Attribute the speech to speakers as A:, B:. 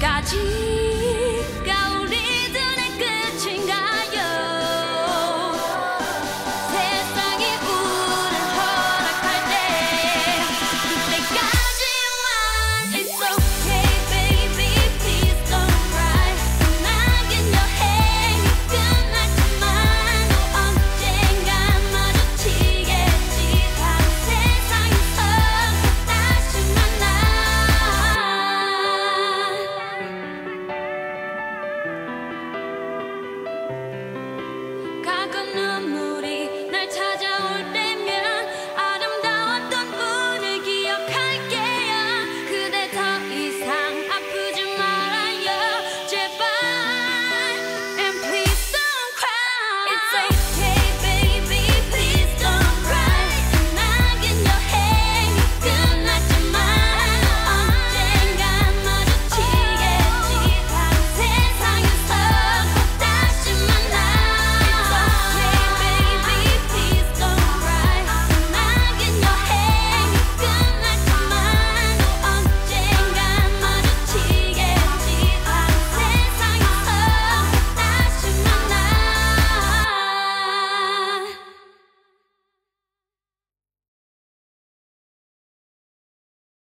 A: got you. gonna